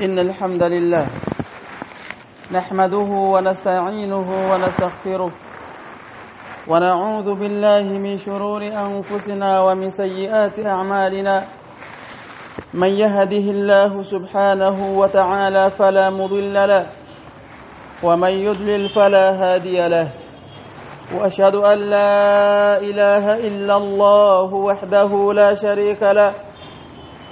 إن الحمد لله نحمده ونستعينه ونستغفره ونعوذ بالله من شرور أنفسنا ومن سيئات أعمالنا من يهده الله سبحانه وتعالى فلا مضل له ومن يضلل فلا هادي له وأشهد أن لا إله إلا الله وحده لا شريك له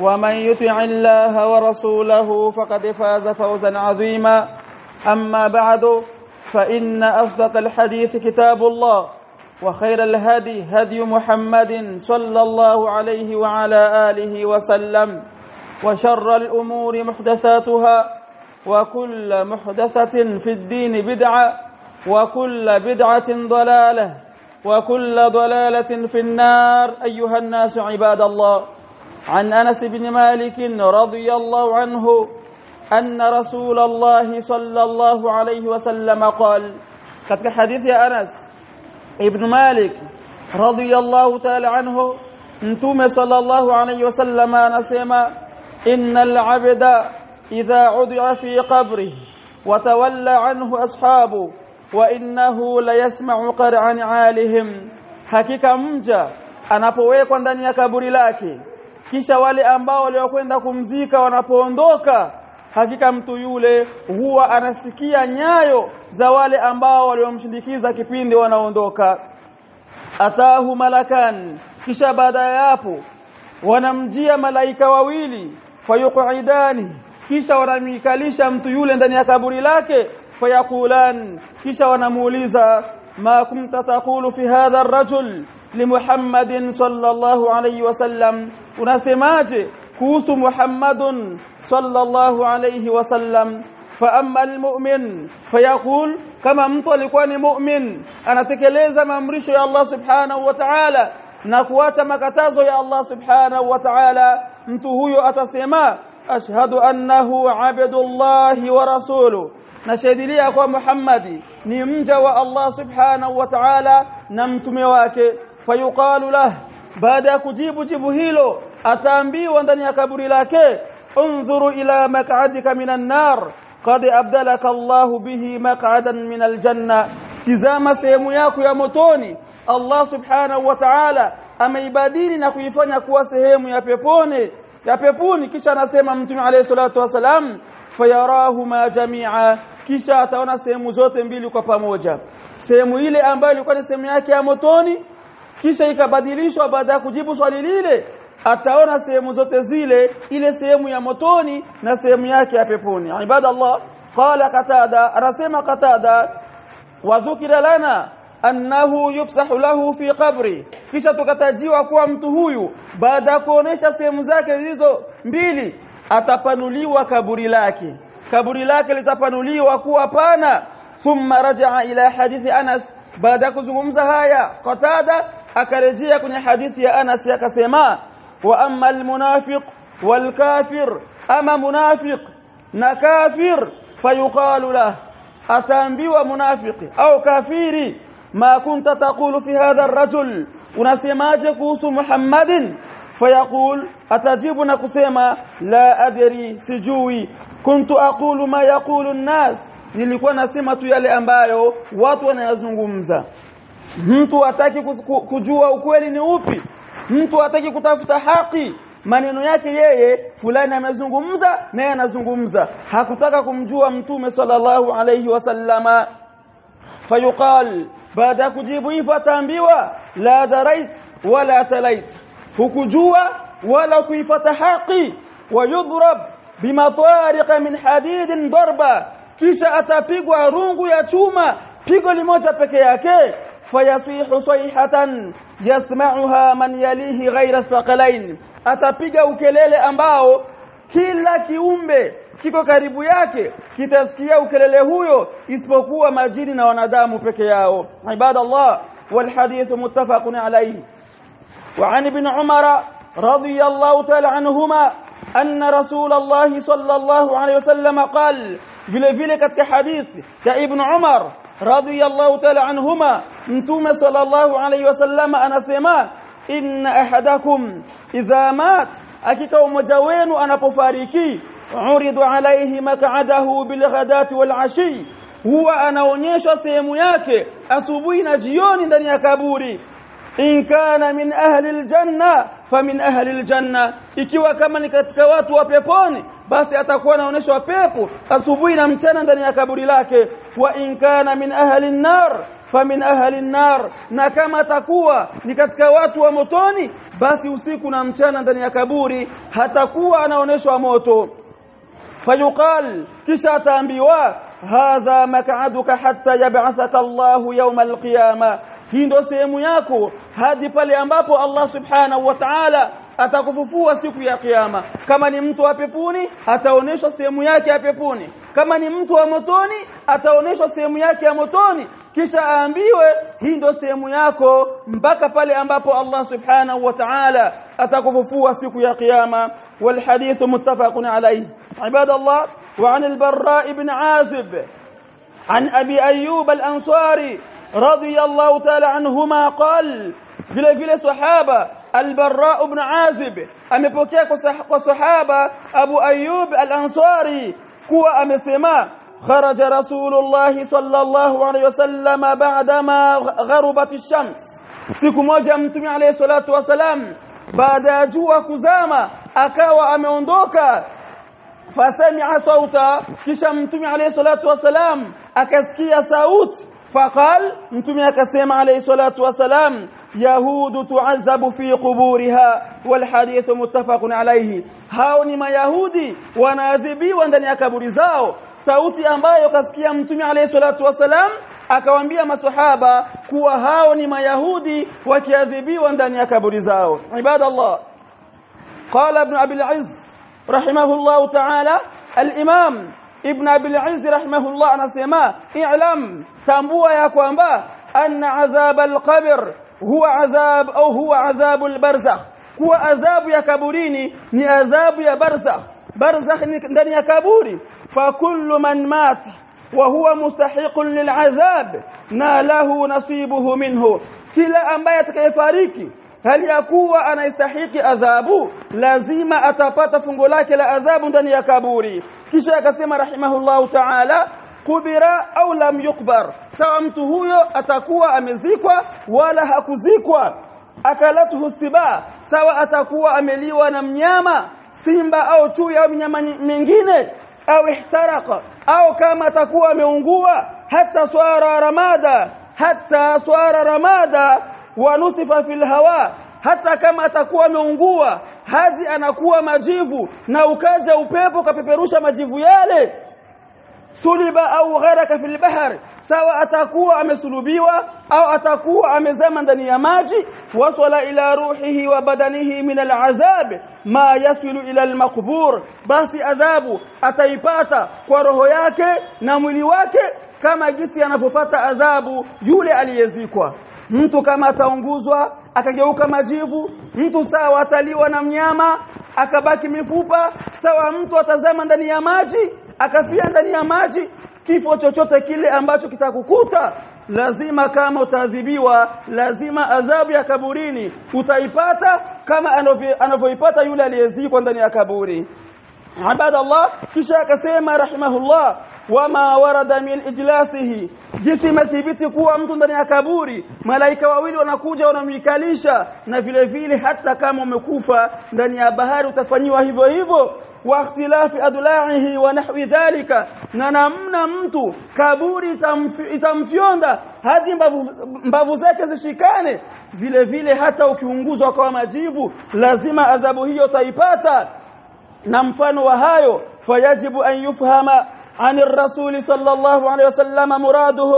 ومن يطع الله ورسوله فقد فاز فوزا عظيما. أما بعد فإن أصدق الحديث كتاب الله وخير الهدي هدي محمد صلى الله عليه وعلى آله وسلم وشر الأمور محدثاتها وكل محدثة في الدين بدعة وكل بدعة ضلالة وكل ضلالة في النار. أيها الناس عباد الله عن أنس بن مالك رضي الله عنه أن رسول الله صلى الله عليه وسلم قال كتك حديث يا أنس ابن مالك رضي الله تعالى عنه أنتم صلى الله عليه وسلم نسيما إن العبد إذا عدع في قبره وتولى عنه أصحابه وإنه ليسمع قرع نعالهم حكيك مجا أنا بويق وندني كبري لكي kisha wale ambao waliokwenda kumzika wanapoondoka hakika mtu yule huwa anasikia nyayo za wale ambao waliomshindikiza kipindi wanaondoka. Atahu malakan kisha baada ya hapo wanamjia malaika wawili fayuqidani kisha wanamikalisha mtu yule ndani ya kaburi lake fayakulan kisha wanamuuliza ما كنت تقول في هذا الرجل لمحمد صلى الله عليه وسلم. ونسماج كوس محمد صلى الله عليه وسلم. فأما المؤمن فيقول كما مطلقان مؤمن؟ أنا تكليز ما مرش يا الله سبحانه وتعالى. نقوات ما كتازه يا الله سبحانه وتعالى. انتهو أتسيما أشهد أنه عبد الله ورسوله. Nashahidilia kwa Muhammadi ni mja wa Allah subhanahu wa ta'ala na mtume wake fayuqalu lah baada ya kujibu jibu hilo ataambiwa ndani ya kaburi lake unzuru ila maq'adika minan nar qad abdalaka Allah bihi maq'adan min aljanna tizama sehemu yako ya motoni Allah subhanahu wa ta'ala ameibadili na kuifanya kuwa sehemu ya peponi ya peponi kisha anasema mtume alayhi salatu wasalam fayarahuma jami'a kisha ataona sehemu zote mbili kwa pamoja sehemu ile ambayo ilikuwa ni sehemu yake ya motoni kisha ikabadilishwa baada ya kujibu swali lile ataona sehemu zote zile ile sehemu ya motoni na sehemu yake ya peponi ibada Allah qala qatada anasema qatada wa dhukira lana annahu yufsahu lahu fi qabri kisha tukatajiwa kuwa mtu huyu baada ya kuonesha sehemu zake hizo mbili atapanuliwa kaburi lake kaburi lake litapanuliwa kuwa pana thumma rajaa ila hadithi Anas baada kuzungumza haya qatada akarejea kwenye hadithi ya Anas akasema wa amma almunafiq walkafir ama munafiq na kafir fayuqalu lah ataambiwa munafiki au kafiri ma kunta taqulu fi hadha ar-rajul unasemaje kuhusu Muhammadin atajibu na kusema la adri sijui kuntu aqulu ma yaqulu an-nas nilikuwa nasema tu yale ambayo watu wanayazungumza mtu hataki kujua ukweli ni upi mtu hataki kutafuta haki maneno yake yeye fulani amezungumza naye anazungumza hakutaka kumjua mtume sallallahu alayhi wasallama fayuqal baada kujibu hivyo ataambiwa la darait wala talait hukujua wala kuifata haki wayudhrab bimatariq min hadidin darba kisha atapigwa rungu ya chuma pigo limoja peke yake fayasihu sayhatan yasma'uha man yalihi ghayra thaqalain atapiga ukelele ambao kila kiumbe kiko karibu yake kitasikia ukelele huyo isipokuwa majini na wanadamu peke yao ibadallah والحديث متفق عليه وعن ابن عمر رضي الله تعالى عنهما أن رسول الله صلى الله عليه وسلم قال في فيلك كحديث كابن عمر رضي الله تعالى عنهما أنتم صلى الله عليه وسلم أنا سما إن أحدكم إذا مات أكيكو مجوين أنا بفاريكي عرض عليه مقعده بالغداة والعشي huwa anaonyeshwa sehemu yake asubuhi na jioni ndani ya kaburi. إن كان من أهل الجنة فمن أهل الجنة. ikiwa kama ni katika watu wa peponi basi atakuwa anaonyeshwa pepo asubuhi na mchana ndani ya kaburi lake وإن كان من أهل النار فمن أهل النار na kama atakuwa ni katika watu wa motoni basi usiku na mchana ndani ya kaburi atakuwa anaonyeshwa moto فيقال كشا تنبيوا هذا مكعدك حتى يبعثك الله يوم القيامة hii ndio sehemu yako hadi pale ambapo Allah subhanahu wa ta'ala atakufufua siku ya kiyama kama ni mtu wa peponi ataonyeshwa sehemu yake ya peponi kama ni mtu wa motoni ataonyeshwa sehemu yake ya motoni kisha aambiwe hii ndio sehemu yako mpaka pale ambapo Allah subhanahu wa ta'ala atakufufua siku ya kiyama والحديث متفق عليه عباد الله وعن البراء بن عازب عن أبي أيوب الأنصاري رضي الله تعالى عنهما قال vile vile sahaba البراء بن عازب amepokea kwa sahaba أبو أيوب الأنصاري kuwa amesema خرج رسول الله صلى الله عليه وسلم بعدما غربت الشمس. سيكم وجمتم عليه الصلاة والسلام. بعد جوا كزامة أكاوى أمندوكا فسمع صوتا كشمتم عليه الصلاة والسلام أكسكي صوت. فقال متومي akasema alayhi salatu wasalam yahudu tu'adhabu fi quburiha hadith muttafaqun alayhi hao ni mayahudi wanaadhibiwa ndani ya kaburi zao sauti ambayo kasikia mtume alayhi salatu wasalam akawaambia maswahaba kuwa hao ni mayahudi wakiadhibiwa ndani ya kaburi zao ibadallah qala ibn abi al-izz rahimahullah ta'ala al-imam ابن أبي العز رحمه الله انسمع اعلم تambua يا كوانبا أن عذاب القبر هو عذاب أو هو عذاب البرزخ. هو عذاب يا كبورين ني عذاب يا برزخ. برزخ ني ndani ya فكل من مات وهو مستحق للعذاب ناله نصيبه منه. كلا امبيه تكفاريكي lazima atapata fungo lake la adhabu ndani ya kaburi kisha akasema rahimahullahu ta'ala kubira au lam yukbar sawa mtu huyo atakuwa amezikwa wala hakuzikwa akalatuhu siba sawa atakuwa ameliwa na mnyama simba au chui au mnyama mwingine au ihtaraka au kama atakuwa ameungua hata swara ramada hata swara ramada wa nusifa fil hawa hata kama atakuwa ameungua hadi anakuwa majivu na ukaja upepo kapeperusha majivu yale suliba au gharaka fil bahr sawa atakuwa amesulubiwa au atakuwa amezama ndani ya maji wasala ila ruhihi wa badanihi min al'adhab ma yasilu ila al-maqbur basi adhabu ataipata kwa roho yake na mwili wake kama jinsi anavyopata adhabu yule aliyezikwa mtu kama ataunguzwa akageuka majivu mtu sawa ataliwa na mnyama akabaki mifupa sawa mtu atazama ndani ya maji akafia ndani ya maji kifo chochote kile ambacho kitakukuta lazima kama utaadhibiwa lazima adhabu ya kaburini utaipata kama anavyoipata yule aliyezikwa ndani ya kaburi عباد الله ijlasihi jinsi imethibiti kuwa mtu ndani ya kaburi malaika wawili wanakuja wanamikalisha na vile vile hata kama umekufa ndani ya bahari utafanyiwa hivyo hivyo wa ikhtilafi adla'ihi wa nahwi dhalika na namna mtu kaburi itamf- itamfyonda hadi mbavu, mbavu zake zishikane vile vile hata ukiunguzwa kwa majivu lazima adhabu hiyo utaipata na mfano wa hayo fayajibu an yufhama عن الرسول صلى الله عليه وسلم مراده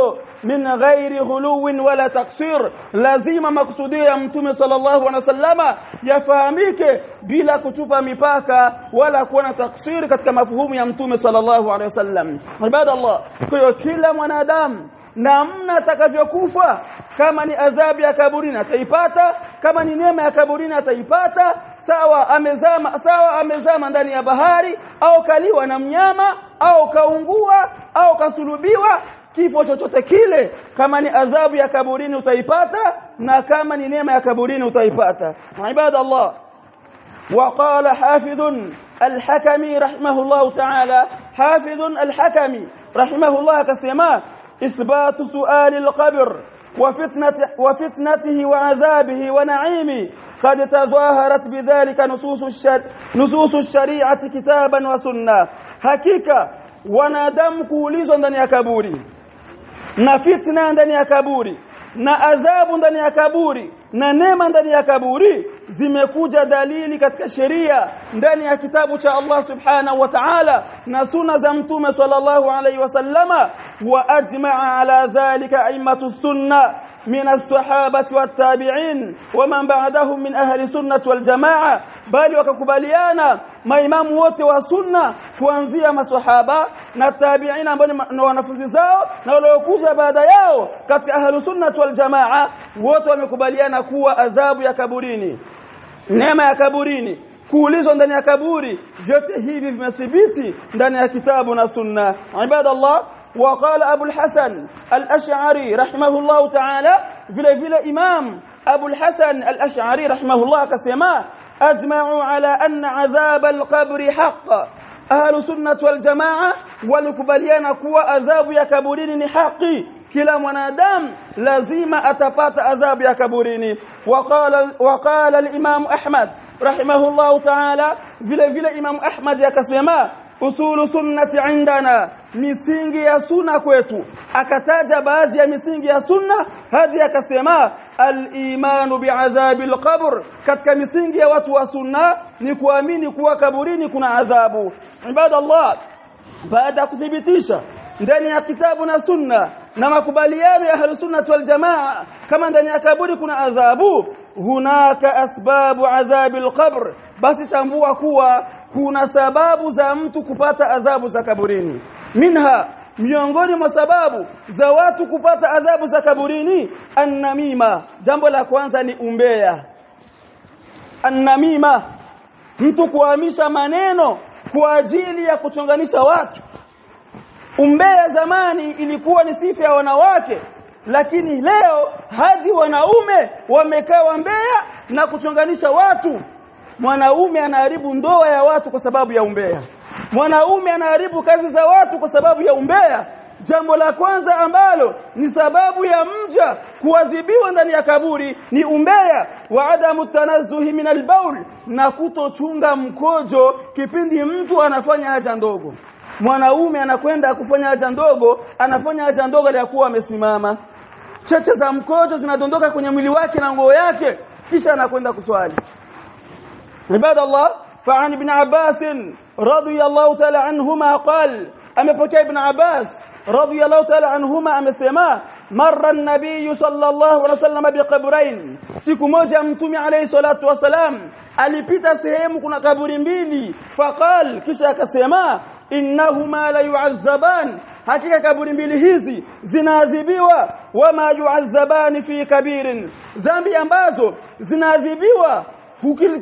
من غير غلو ولا تقصير لازم مقصوديا متوم صلى الله عليه وسلم yafahamike bila kuchupa mipaka wala kuwa na taksiri katika mafuhumu ya mtume sallallahu alaihi wasallam ibadallah kwa hiyo kila mwanadamu namna atakavyokufa kama ni adhabu ya kaburini ataipata kama ni neema ya kaburini ataipata sawa amezama sawa amezama ndani ya bahari au kaliwa na mnyama au kaungua au kasulubiwa kifo chochote kile kama ni adhabu ya kaburini utaipata na kama ni neema ya kaburini utaipata ibadallah وقال حافظ الحكمي رحمه الله تعالى حافظ الحكمي رحمه الله كسما إثبات سؤال القبر وفتنة وفتنته وعذابه ونعيمه. قد تظاهرت بذلك نصوص الشر نصوص الشريعة كتابا وسنة. حقيقة wanadamu kuulizwa ndani ya kaburi na fitna ndani na adhabu ndani ya kaburi na neema ndani ya kaburi zimekuja dalili katika sheria ndani ya kitabu cha Allah subhanahu wa ta'ala na sunna za mtume sallallahu alayhi wasallama wa ajma'a ala dhalika aimatu sunna من الصحابة والتابعين ومن بعدهم من أهل السنة والجماعة بل وككباليانا ما إمام kuanzia maswahaba na tabi'ina ambao ni wanafunzi zao na waliokuja baada yao katika ahlu sunnah wal jamaa wote wamekubaliana kuwa adhabu ya kaburini neema ya kaburini kuulizwa ndani ya kaburi vyote hivi vimethibiti ndani ya kitabu na sunna ibadallah وقال أبو الحسن الأشعري رحمه الله تعالى فيلا فيلا إمام أبو الحسن الأشعري رحمه الله قسما أجمعوا على أن عذاب القبر حق. أهل سنة والجماعة ولكبليان كوى أذاب يا كبرين حقي كلا منادام لازم أتبات أذاب يا كبرين وقال, وقال الإمام أحمد رحمه الله تعالى فيلا فيلا إمام أحمد يا كسيما usulu sunnati indana misingi ya sunna kwetu akataja baadhi ya misingi ya sunna hadi akasema al-imanu bi'adhabi al-qabr katika misingi ya watu wa sunna ni kuamini kuwa kaburini kuna adhabu ibadallah baada kuthibitisha ndani ya kitabu na sunna na makubaliano ya ahlus sunnah wal jamaa kama ndani ya kaburi kuna adhabu hunaka asbabu adhabi al-qabr basi tambua kuwa kuna sababu za mtu kupata adhabu za kaburini. Minha miongoni mwa sababu za watu kupata adhabu za kaburini annamima. Jambo la kwanza ni umbea. Annamima mtu kuhamisha maneno kwa ajili ya kuchonganisha watu. Umbea zamani ilikuwa ni sifa ya wanawake lakini leo hadi wanaume wamekaa mbea na kuchonganisha watu mwanaume anaharibu ndoa ya watu kwa sababu ya umbea. Mwanaume anaharibu kazi za watu kwa sababu ya umbea. Jambo la kwanza ambalo ni sababu ya mja kuadhibiwa ndani ya kaburi ni umbea wa adamu tanazzuhi min albaul na kutochunga mkojo kipindi mtu anafanya haja ndogo. Mwanaume anakwenda kufanya haja ndogo anafanya haja ndogo ya kuwa amesimama. Cheche za mkojo zinadondoka kwenye mwili wake na nguo yake kisha anakwenda kuswali عباد الله فعن ابن عباس رضي الله تعالى عنهما قال أما بكي ابن عباس رضي الله تعالى عنهما أما سيما مر النبي صلى الله عليه وسلم بقبرين. سيكو موجة عليه الصلاة والسلام. ألي بيتا سيهم كنا قبرين بيلي فقال كشاك السماء إنهما لا يعذبان حقيقة كبر بلهيزي زنازبيوا وما يعذبان في كبير. ذنبي أمبازو زنازبيوا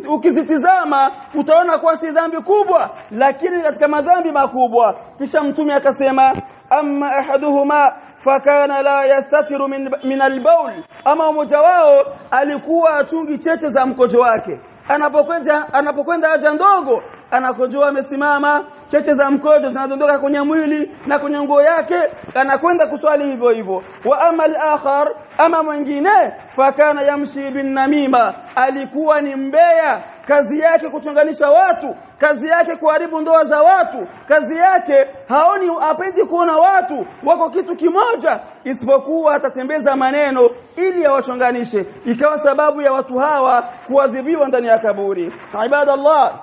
ukizitizama utaona kuwa si dhambi kubwa lakini katika madhambi makubwa. Kisha mtume akasema amma ahaduhuma fakana la yastatiru min, min albaul ama mmoja wao alikuwa achungi cheche za mkojo wake. Anapokwenda anapokwenda haja ndogo anakojoa amesimama cheche za mkojo zinadondoka kwenye mwili na kwenye nguo yake anakwenda kuswali hivyo hivyo. Wa ama al-akhar ama mwingine fakana yamshi bin namima alikuwa ni mbeya kazi yake kuchonganisha watu kazi yake kuharibu ndoa za watu kazi yake haoni apendi kuona watu wako kitu kimoja isipokuwa atatembeza maneno ili awachonganishe. Ikawa sababu ya watu hawa kuadhibiwa ndani ya kaburi. Ibadallah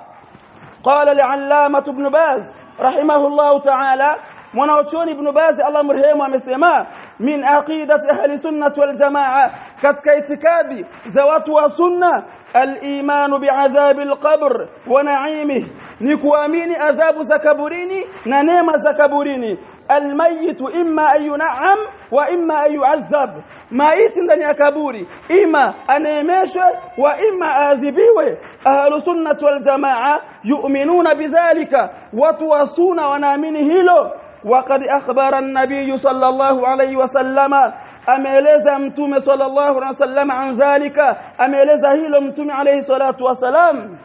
قال لعلامة ابن باز رحمه الله تعالى mwanachuoni ibn baz Allah mrehemu amesema min aqidati ahli sunnah wal jamaa katika itikadi za watu wa sunna الإيمان بعذاب القبر ونعيمه نكوامين عذاب زكبريني ننيم زكبريني الميت إما أن ينعم وإما أن يعذب ميت ndani ya kaburi ima aneemeshwe wa ima adhibiwe ahlu sunnah wal jamaa yu'minuna bidhalika watu wasuna wanaamini hilo وقد أخبر النبي صلى الله عليه وسلم أم إليزا أمتومي صلى الله عليه وسلم عن ذلك؟ أم إليزا هيل أمتومي عليه الصلاة والسلام؟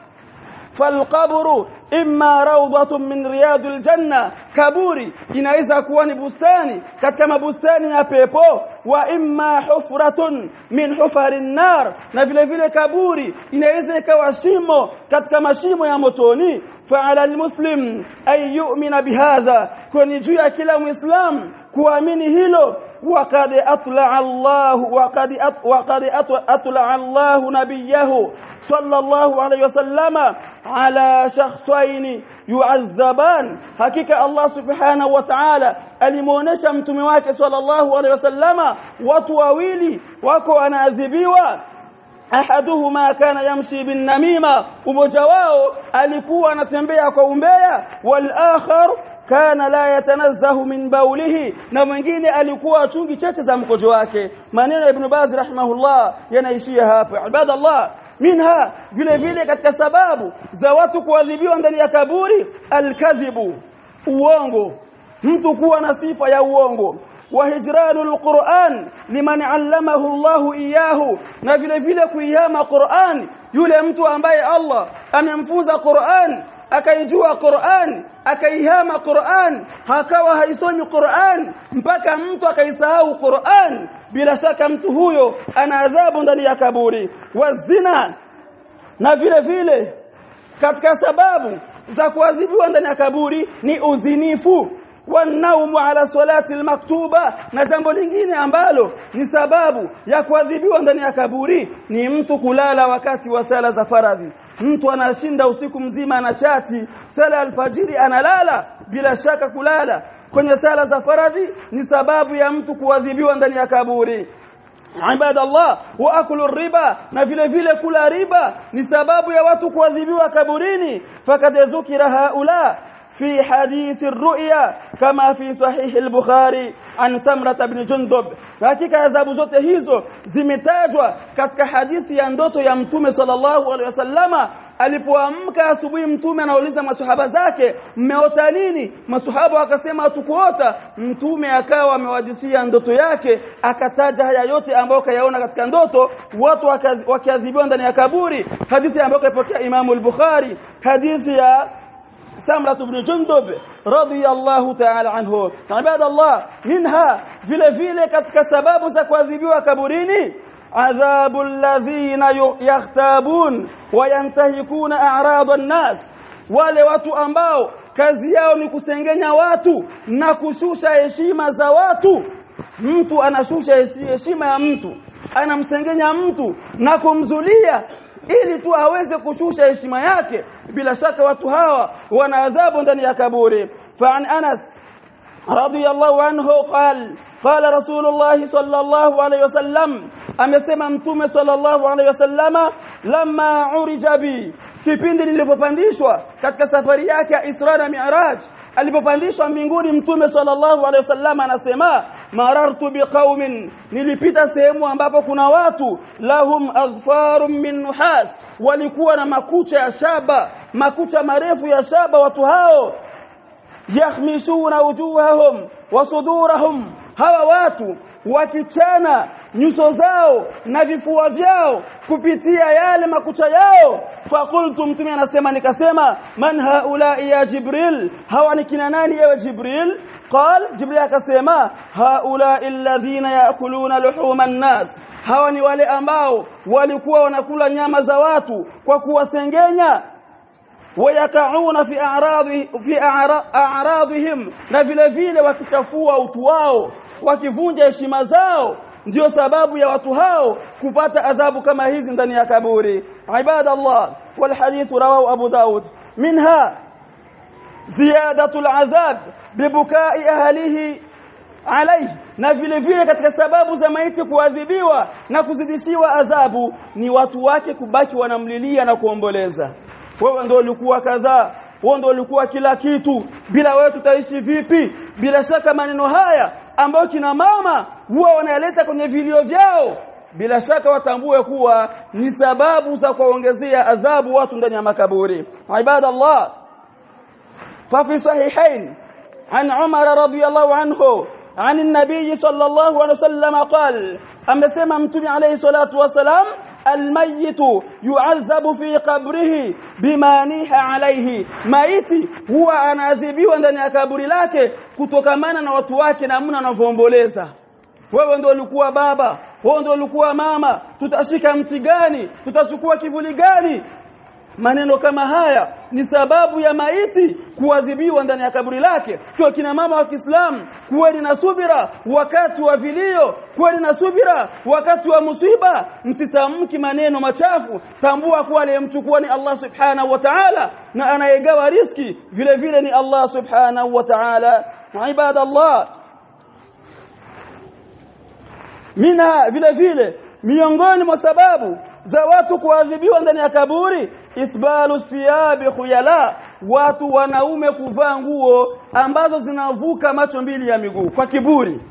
فالقبر إما روضة من رياض الجنة kaburi itakuwa ni bustani katika mabustani ya pepo وإما حفرة من حفر النار na vile vile kaburi inaweza ikawa katika mashimo ya motoni. فعلى المسلم أن يؤمن بهذا kwa hiyo ni juu ya kila muislamu kuamini hilo وقد أطلع الله وقد وقد أطلع الله نبيه صلى الله عليه وسلم على شخصين يعذبان. حقيقة الله سبحانه وتعالى المونشا متمواك صلى الله عليه وسلم وطواويلي وكو أنا أذبيوا. أحدهما كان يمشي بالنميمة وبجواه ألكوا نتنبيا كومبيا والآخر kana la yatanazzahu min baulihi na mwingine alikuwa achungi cheche za mkojo wake maneno ya ibn baz rahimahullah yanaishia hapa ibadallah minha vile vile katika sababu za watu kuadhibiwa ndani ya kaburi alkadhibu uongo mtu kuwa na sifa ya uongo وهجران القرآن لمن علمه الله إياه na vile vile kuihama Qur'an yule mtu ambaye Allah amemfunza Qur'an akaijua Qur'an akaihama Qur'an hakawa haisomi Qur'an mpaka mtu akaisahau Qur'an bila shaka mtu huyo ana adhabu ndani ya kaburi. Wazina na vile vile katika sababu za kuadhibiwa ndani ya kaburi ni uzinifu wanaumu ala salati almaktuba. Na jambo lingine ambalo ni sababu ya kuadhibiwa ndani ya kaburi ni mtu kulala wakati wa sala za faradhi. Mtu anashinda usiku mzima anachati sala alfajiri analala bila shaka kulala. Kwenye sala za faradhi ni sababu ya mtu kuadhibiwa ndani ya kaburi. Ibada Allah wa الربا riba na vile vile kula riba ni sababu ya watu kuadhibiwa kaburini. Fakad dhukira haula في حديث الرؤيا كما في صحيح البخاري عن سمرة بن جندب hakika adhabu zote hizo zimetajwa katika hadithi ya ndoto ya mtume sallallahu alaihi wasallama alipoamka asubuhi mtume anauliza maswahaba zake mmeota nini maswahaba wakasema hatukuota mtume akawa amewahadithia ndoto yake akataja haya yote ambayo kayaona katika ndoto watu wakiadhibiwa ndani ya kaburi hadithi ambayo kaipokea Imamu al-Bukhari hadithi ya سمرة بن جندب رضي الله تعالى عنه. عباد الله منها vile vile katika sababu sababu za kuadhibiwa kaburini عذاب الذين يغتابون وينتهكون أعراض الناس. ولوات أنباو كازي ياوني كسنجن واتو نكشوش إشيما زواتو. أنا anashusha heshima ya أنا anamsengenya mtu na kumzulia ili tu aweze kushusha heshima yake bila shaka watu hawa wana adhabu ndani ya kaburi fa an Anas رضي الله عنه قال قال رسول الله صلى الله عليه وسلم أم يسمى صلى الله عليه وسلم لما عرج بي؟ في بند للبوبانديشوا كتك سفرياك إسرانا معراج. البوبانديشوا من قول امتومي صلى الله عليه وسلم أنا سما مررت بقوم نلبيت سيموا أن بابا كناواتو لهم أغفار من نحاس ولكونا مكوشة شابة مكوشة مريف يا شابة وتهاو. Wakichana nyuso zao na vifua vyao kupitia yale makucha yao fakultu mtume anasema nikasema man haula ya jibril hawa ni kina nani ewe jibril qal jibril akasema haula alladhina yakuluna luhuma an-nas hawa ni wale ambao walikuwa wanakula nyama za watu kwa kuwasengenya wayakauna fi a'radhi fi a'radhihim na vile vile wakichafua utu wao wakivunja heshima zao ndio sababu ya watu hao kupata adhabu kama hizi ndani ya kaburi ibadallah wal hadith rawahu abu daud minha ziyadatu al'adhab bibukai ahlihi alayhi na vile vile katika sababu za maiti kuadhibiwa na kuzidishiwa adhabu ni watu wake kubaki wanamlilia na kuomboleza wewe ndio ulikuwa kadhaa wewe ndio ulikuwa kila kitu. Bila wewe tutaishi vipi? Bila shaka maneno haya ambayo kina mama huwa wanaleta kwenye vilio vyao. Bila shaka watambue kuwa ni sababu za kuongezea adhabu watu ndani ya makaburi. Ibadallah. Fa fi sahihain an umar radiyallahu anhu عن النبي صلى الله عليه وسلم قال alayhi salatu wasalam almayit yu'adhabu fi qabrihi bima niha alayhi maiti huwa anaadhibiwa ndani ya kaburi lake kutokamana na watu wake namna anavyoomboleza wewe ndio ulikuwa baba wewe ndio ulikuwa mama tutashika mti gani tutachukua kivuli gani maneno kama haya ni sababu ya maiti kuadhibiwa ndani ya kaburi lake. Kwa kina mama wa Kiislamu kuweni na subira wakati wa vilio kuweni na subira wakati wa musiba. Msitamki maneno machafu. Tambua kuwa aliyemchukua ni Allah subhanahu wa ta'ala na anayegawa riski vile vile ni Allah subhanahu wa ta'ala. Ibadallah. Mina vile vile miongoni mwa sababu za watu kuadhibiwa ndani ya kaburi? Isbalu thiyabi khuyala watu wanaume kuvaa nguo ambazo zinavuka macho mbili ya miguu kwa kiburi.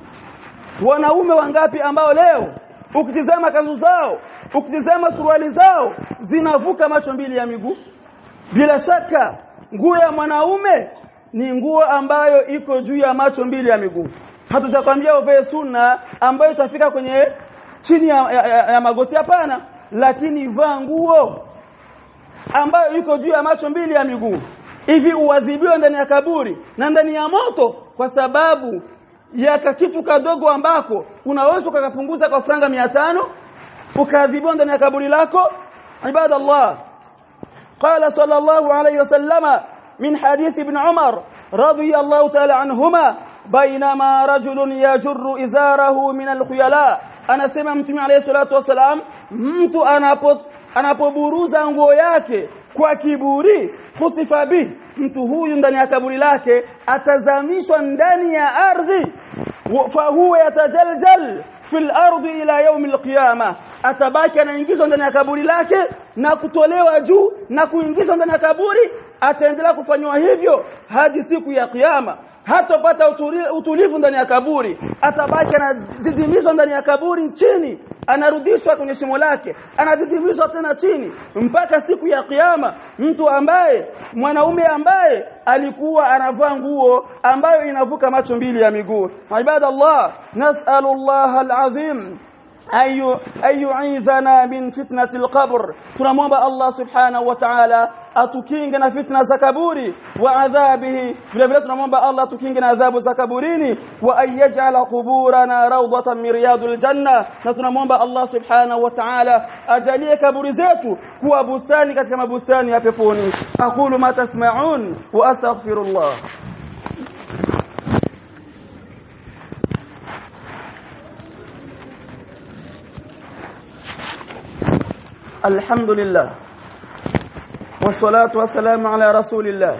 Wanaume wangapi ambao leo ukitizama kanzu zao ukitizama suruali zao zinavuka macho mbili ya miguu? Bila shaka nguo ya mwanaume ni nguo ambayo iko juu ya macho mbili ya miguu. Hatujakwambia uvae sunna ambayo itafika kwenye chini ya, ya, ya, ya magoti. Hapana lakini vaa nguo ambayo iko juu ya macho mbili ya miguu. Hivi uadhibiwa ndani ya kaburi na ndani ya moto kwa sababu ya kitu kadogo ambako unaweza ukakapunguza kwa franga mia tano ukaadhibiwa ndani ya kaburi lako. Ibadallah. Qala sallallahu alayhi wasallama min hadithi ibn umar. رضي الله تعالى عنهما بينما رجل يجر إزاره من الخيلاء. أنا سمع متمي عليه الصلاة والسلام مت أنا بط أنا ببروز أنغوياك كوكيبوري خصف به. مت هو يندني أكبري لك أتزاميش أندني أرضي. فهو يتجلجل في الأرض إلى يوم القيامة. أتباك أنا ينجز أندني أكبري لك ناكتولي وجو na kuingizwa ndani ya kaburi ataendelea kufanywa hivyo hadi siku ya kiyama. Hatopata utulivu ndani ya kaburi. Atabaki anadidimizwa ndani ya kaburi chini anarudishwa kwenye shimo lake anadidimizwa tena chini. Mpaka siku ya kiyama mtu ambaye mwanaume ambaye alikuwa anavaa nguo ambayo inavuka macho mbili ya miguu. عباد الله نسأل الله العظيم أن أن يعيذنا من فتنة القبر. twamuomba الله سبحانه وتعالى atukinge na فتنة za kaburi وعذابه فلابلا twamuomba الله atukinge na عذاب za kaburini وأن يجعل قبورنا روضة من رياض الجنة na twamuomba الله سبحانه وتعالى ajaalie kaburi zetu huwa bustani kama bustani za peponi أقول ما تسمعون وأستغفر الله الحمد لله والصلاة والسلام على رسول الله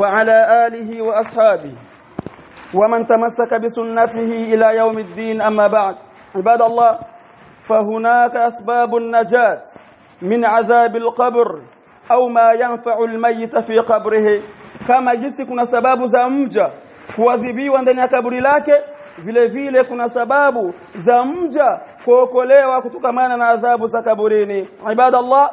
وعلى آله وأصحابه ومن تمسك بسنته إلى يوم الدين. أما بعد عباد الله فهناك أسباب النجاة من عذاب القبر أو ما ينفع الميت في قبره. كما jinsi kuna sababu za mja kuadhibiwa ndani ya kaburi lake vile vile kuna sababu za mja kuokolewa kutokamana na adhabu za kaburini ibadallah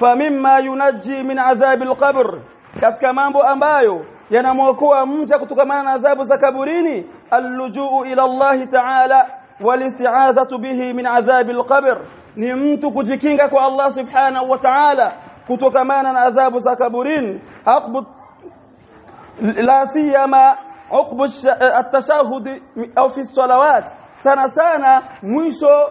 famimma yunajji min adhabi alqabr katika mambo ambayo yanamwokoa mja kutokana na adhabu za kaburini allujuu ila Allah ta'ala walisti'adhatu bihi min adhabi alqabr ni mtu kujikinga kwa Allah subhanahu wa ta'ala kutokana na adhabu za kaburini aqbu la siyama عقب التشهد au fi salawat sana sana mwisho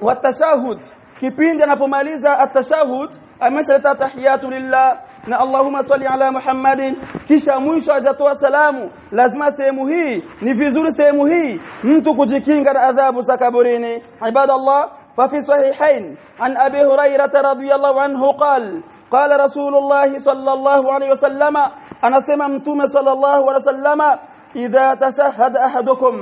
wa tashahud kipindi anapomaliza atashahud ameshaleta tahiyatu lillah na Allahumma salli ala Muhammadin kisha mwisho hajatoa salamu lazima sehemu hii ni vizuri sehemu hii mtu kujikinga na adhabu za kaburini ibadallah ففي صحيحين عن أبي هريرة رضي الله عنه قال قال رسول الله صلى الله عليه وسلم أنا سممتم صلى الله عليه وسلم إذا تشهد أحدكم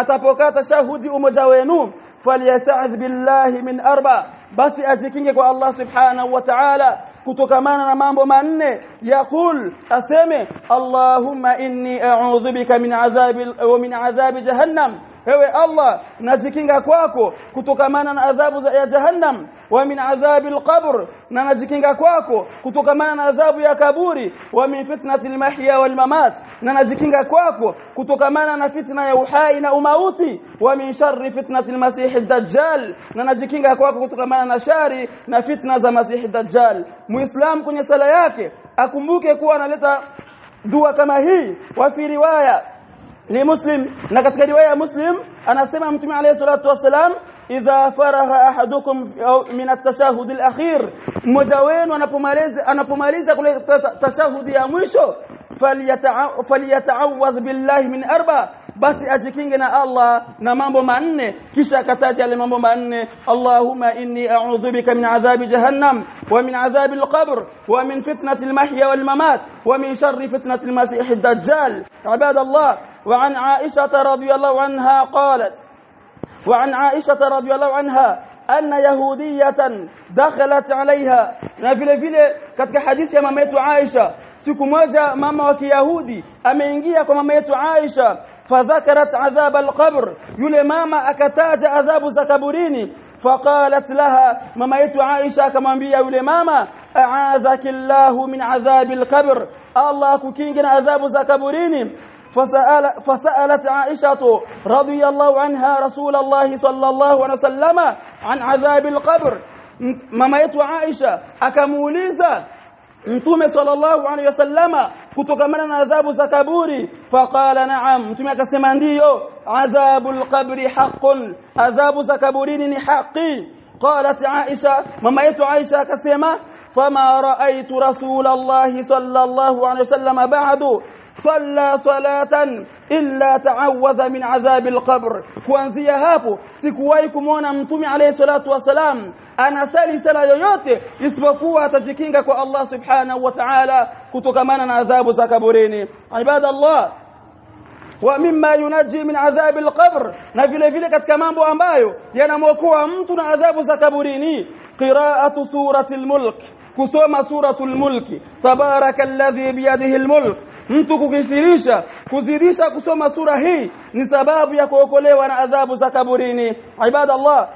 أتبقى تشهد أمجوينو فليستعذ بالله من أربع basi ajikinge kwa Allah subhanahu wa ta'ala kutokamana na mambo manne yakul aseme Allahumma inni a'udhu bika min adhabi wa min adhabi jahannam ewe Allah najikinga kwako kutokamana na adhabu ya jahannam wa min adhabi alqabr na najikinga kwako kutokamana na adhabu ya kaburi wa min fitnati almahya walmamat na najikinga kwako kutokamana na fitna ya uhai na umauti wa min sharri fitnati almasih ad-dajjal na najikinga kwako kutokamana na shari na fitna za masih ad-dajjal muislam kwenye sala yake akumbuke kuwa analeta dua kama hii wa fi riwaya ni muslim na katika riwaya muslim anasema mtume alayhi salatu wasalam idha faragha ahadukum min at-tashahhud al-akhir mmoja wenu anapomaliza anapomaliza kule tashahudi ya mwisho falyata'awadh billahi min arba basi ajikinge na Allah na mambo manne kisha akataja yale mambo manne Allahumma inni a'udhu bika min adhabi jahannam wa min adhabi al-qabr wa min fitnati al-mahya wal mamat wa min sharri fitnati al-masih ad-dajjal ibadallah وعن عائشة رضي الله عنها قالت وعن عائشة رضي الله عنها أن يهودية دخلت عليها na vile vile katika hadithi ya mama yetu Aisha siku moja mama wa Kiyahudi Aisha فذكرت عذاب القبر. يلي ماما أكتاج عذاب زكبريني. فقالت لها ماما مميت عائشة كمانبيا يلي ماما أعاذك الله من عذاب القبر. الله كينجن عذاب زكبريني. فسأل فسألت عائشة رضي الله عنها رسول الله صلى الله عليه وسلم عن عذاب القبر. مميت عائشة أكموليزة. Mtume sallallahu alaihi wasallama kutokamana na adhabu za kaburi faqala na'am Mtume akasema ndiyo adhabul qabri haqqun adhabu za kaburini ni haki qalat Aisha mama yetu Aisha akasema fama ra'aytu rasulallahi sallallahu alaihi wasallama ba'du صلى صلاة إلا تعوذ من عذاب القبر. كوانزيا هابو سيكوايكم وأنا عليه الصلاة والسلام. أنا سالي سلا يوتي يسبقوا تجيكينك الله سبحانه وتعالى. كتو كمانا عذاب سكبريني عباد الله ومما ينجي من عذاب القبر. نفل فيلك كمان بو أمبايو. ينموكوا أمتنا عذاب سكبريني قراءة سورة الملك. Kusoma suratul mulki tabaraka alladhi biyadihi almulk mtu kukithirisha kuzidisha kusoma sura hii ni sababu ya kuokolewa na adhabu za kaburini ibadallah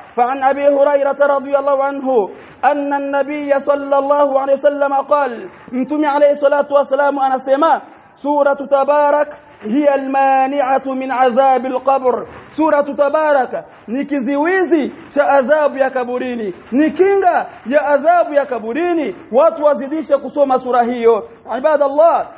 ابي هريره رضي الله عنه ان النبي صلى الله عليه وسلم قال متوم عليه الصلاه والسلام أنا سما سوره تبارك هي المانعة من عذاب القبر. سورة تبارك. نكزيوزي شا عذاب يا كبريني نكينغا يا عذاب يا كبريني واتوازديش كسوما سورة هيو. عباد الله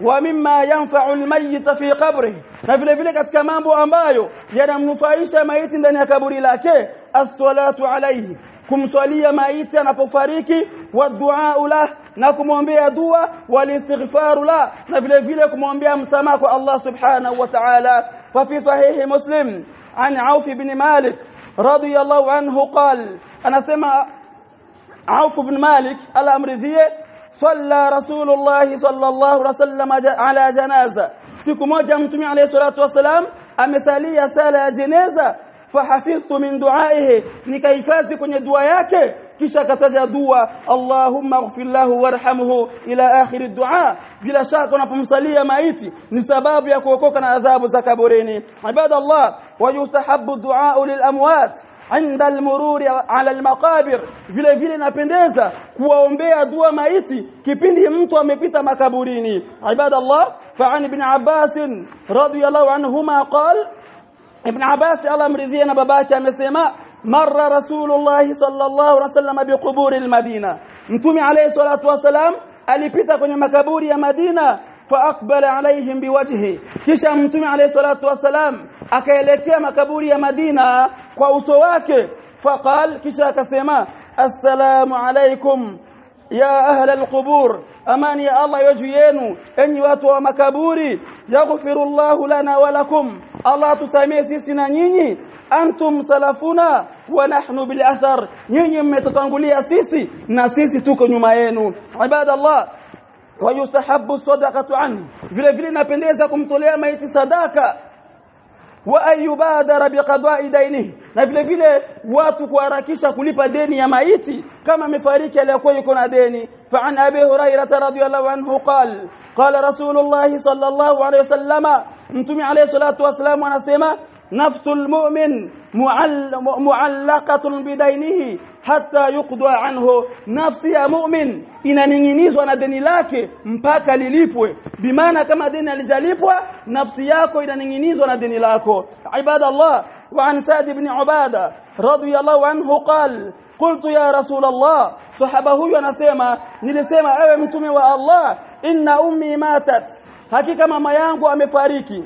ومما ينفع الميت في قبره. نفل فيلك اتكمان بو أمبايو. يانا منفعيش ميت دنيا كبري لكي. الصلاة عليه. كم صلي ميت يانا بفاريكي والدعاء له نكمومبيا دعاء والاستغفار له. نفله فيله كمومبيا مسامحه الله سبحانه وتعالى. ففي صحيح مسلم عن عوف بن مالك رضي الله عنه قال أنا سمع عوف بن مالك الامرذيه صلى رسول الله صلى الله عليه وسلم على جنازة. سيكم وجه متمي عليه الصلاة والسلام؟ امثاليا صلاه جنازة. فحفظت من دعائه. نكيفاذي كني kisha akataja dua Allahumma ighfir lahu warhamhu ila akhir ad-du'a bila shaka unapomsalia maiti ni sababu ya kuokoka na adhabu za kaburini ibadallah wa yustahabbu ad-du'a lil amwat عند المرور على المقابر vile vile napendeza kuwaombea dua maiti kipindi mtu amepita makaburini ibadallah fa'an ibn Abbas radiyallahu anhuma qala ibn Abbas Allah mridhia na babake amesema مر رسول الله صلى الله عليه وسلم بقبور المدينة. أنتم عليه الصلاة والسلام ألبت كن مكبور يا مدينة فأقبل عليهم بوجهه. كيش أنتم عليه الصلاة والسلام؟ أكيلك يا مكبور يا مدينة فأسواك فقال كيش أكسيما السلام عليكم. يا أهل القبور أمان يا الله يجيين أني واتوا مكابوري يغفر الله لنا ولكم. الله تسامي سيسنا نيني أنتم سلفنا ونحن بالأثر. نيني متتنقلي سيسي ناسيسي توك نمائين عباد الله ويستحب الصدقة عنه. في لفلنا بنيزكم تليا ميت صداقة. Wa ayubadara biqada'i dainihi na vile vile watu kuharakisha kulipa deni ya maiti kama amefariki aliyokuwa yuko na deni fa an abi hurairah radhiyallahu anhu qala qala rasulullah sallallahu alayhi wasallama mtume alayhi salatu wasallam anasema nafsul mu'min معلقة بدينه حتى يقضى عنه. نفس مؤمن إن ننينيز وأنا ديني لك مباكا لليبوي بمعنى كما ديني لجاليبوا نفسياكو إن ننينيز وأنا ديني لك. عباد الله وعن سعد بن عبادة رضي الله عنه قال قلت يا رسول الله صحبه ينسيما نلسيما أوي تمي والله إن أمي ماتت. هكي كما ما يانقو أمي فاريكي.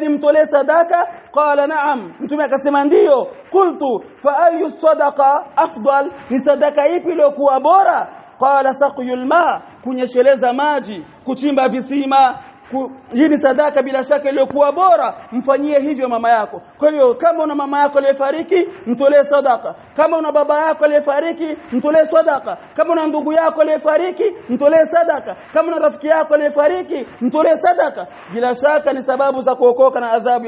Nimtolee sadaka qala na'am mtume akasema ndiyo qultu fa ayu sadaqa afdal ni sadaka ipi iliyokuwa bora qala saqyul ma kunyesheleza maji kuchimba visima hii ni sadaka bila shaka iliyokuwa bora mfanyie hivyo mama yako kwa hiyo kama una mama yako aliyefariki mtolee sadaka kama una baba yako aliyefariki mtolee sadaka kama una ndugu yako aliyefariki mtolee sadaka kama una rafiki yako aliyefariki mtolee sadaka bila shaka ni sababu za kuokoka na adhabu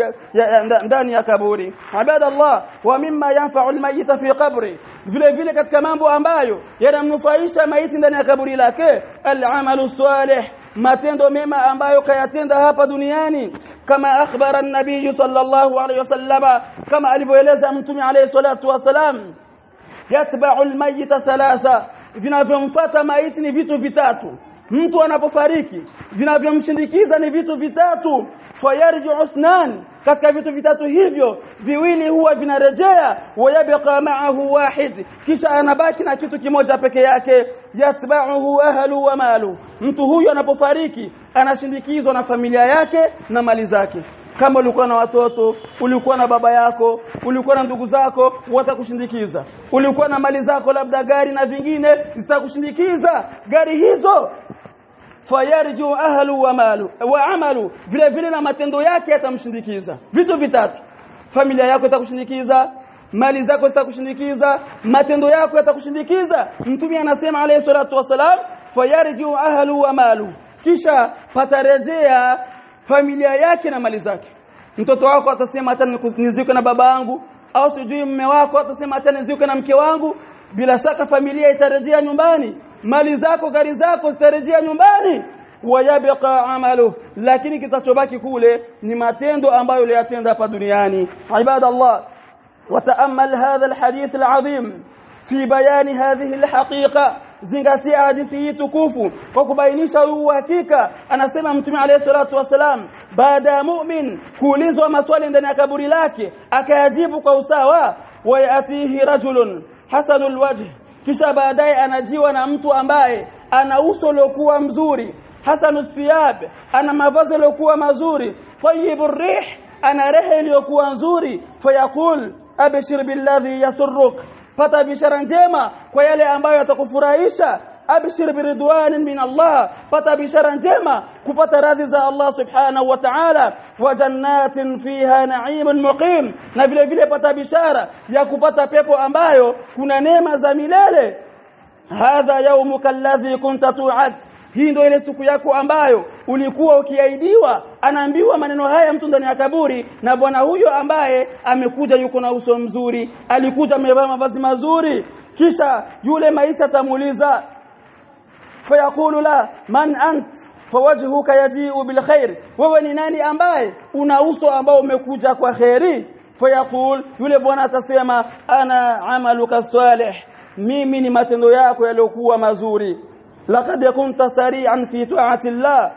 ndani ya kaburi ibadallah wa mimma yanfa'u almayyita fi qabri vile vile katika mambo ambayo yanamnufaisha maiti ndani ya kaburi lake al-amalu salih matendo mema ambayo kayatenda hapa duniani kama akhbara an-nabiy sallallahu alayhi wasallama kama alivyoeleza mtume alayhi salatu wasalam yatba'u al-mayyit thalatha vinavyomfuata maiti ni vitu vitatu mtu anapofariki vinavyomshindikiza ni vitu vitatu fayarji'u usnan katika vitu vitatu hivyo viwili huwa vinarejea wayabqa ma'ahu wahid kisha anabaki na kitu kimoja peke yake yatba'uhu ahlu wa malu. Mtu huyu anapofariki anashindikizwa na familia yake na mali zake. Kama ulikuwa na watoto ulikuwa na baba yako ulikuwa na ndugu zako watakushindikiza. Ulikuwa na mali zako labda gari na vingine zitakushindikiza. Gari hizo fayarju ahlu wa malu wa amalu. Vile vile na matendo yake yatamshindikiza vitu vitatu. Familia yako itakushindikiza mali zako zitakushindikiza matendo yako yatakushindikiza mtume anasema alayhi salatu wasalam fayarju ahlu wa malu. Kisha patarejea familia yake na mali zake. Mtoto wako atasema acha nizike na baba yangu. Au sijui mume wako atasema acha nizike na mke wangu bila shaka familia itarejea nyumbani mali zako gari zako zitarejea nyumbani wayabqa amalu lakini kitachobaki kule ni matendo ambayo uliyatenda hapa duniani ibadallah وتامل هذا الحديث العظيم في بيان هذه الحقيقة zingatia hadithi hii tukufu kwa kubainisha uhakika anasema mtume alayhi salatu wasalam baada ya mu'min kuulizwa maswali ndani ya kaburi lake akayajibu kwa usawa wayatihi rajulun hasanul wajh. Kisha baadaye anajiwa na mtu ambaye ana uso uliokuwa mzuri. Hasanu thiyab. Ana mavazi yaliyokuwa mazuri. Tayyibur rih. Ana rehe iliyokuwa nzuri. Fayakul abshir billadhi yasurruk. Pata bishara njema kwa yale ambayo yatakufurahisha abshir biridwanin min Allah pata bishara njema kupata radhi za Allah subhanahu wa ta'ala wa jannatin fiha na'imun muqim na vile vile pata bishara ya kupata pepo ambayo kuna neema za milele hadha yawmuka alladhi kunta tu'ad hii ndio ile siku yako ambayo ulikuwa ukiahidiwa anaambiwa maneno haya mtu ndani ya kaburi na bwana huyo ambaye amekuja yuko na uso mzuri alikuja amevaa mavazi mazuri kisha yule maiti atamuuliza bil khair wewe ni nani ambaye una uso ambao umekuja kwa khairi fayaqul yule bwana atasema ana amaluka salih mimi ni matendo yako yaliokuwa mazuri laqad kunta sari'an fi ta'ati Allah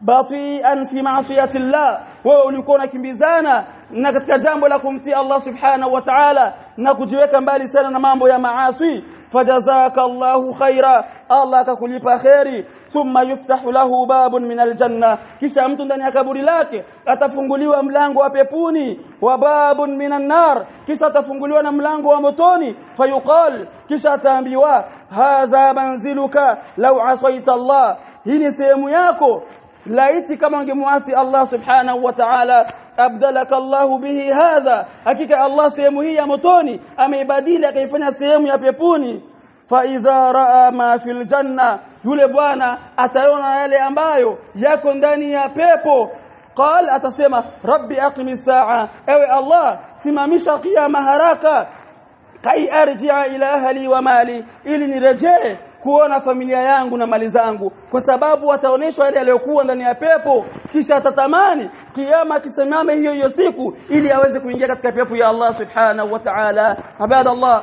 bati'an fi ma'siyati Allah wewe ulikuwa unakimbizana na katika jambo la kumtii Allah subhanahu wa ta'ala na kujiweka mbali sana na mambo ya maasi fajazaka Allahu khaira Allah akakulipa khairi thumma yuftahu lahu babun min aljanna kisha mtu ndani ya kaburi lake atafunguliwa mlango wa peponi wa babun minan nar kisha atafunguliwa na mlango wa motoni fayuqal kisha ataambiwa hadha manziluka law asaita Allah hii ni sehemu yako laiti kama ungemuasi Allah subhanahu wa ta'ala abdalaka Allah bihi hadha hakika Allah sehemu hii ya motoni ameibadili akaifanya sehemu ya peponi fa idha raa ma fil janna yule bwana ataona yale ambayo yako ndani ya pepo qal atasema rabbi aqimi saa ewe Allah simamisha kiyama haraka kai arji'a ila ahli wa mali ili nirejee kuona familia yangu na mali zangu kwa sababu wataoneshwa yale yaliyokuwa ndani ya pepo kisha atatamani kiyama kisimame hiyo hiyo siku ili aweze kuingia katika pepo ya Allah subhanahu wa ta'ala ibadallah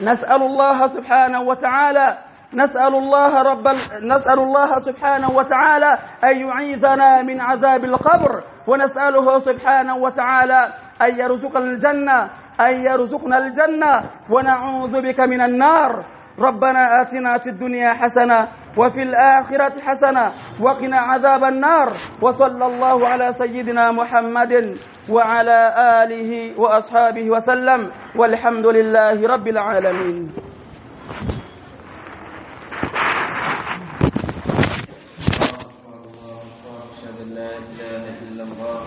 نسأل الله سبحانه وتعالى نسأل الله رب ال... نسأل الله سبحانه وتعالى أن يعيذنا من عذاب القبر ونسأله سبحانه وتعالى أن يرزقنا الجنة أن يرزقنا الجنة ونعوذ بك من النار ربنا آتنا في الدنيا حسنة وفي الآخرة حسنة وقنا عذاب النار وصلى الله على سيدنا محمد وعلى آله وأصحابه وسلم والحمد لله رب العالمين. لا إله إلا الله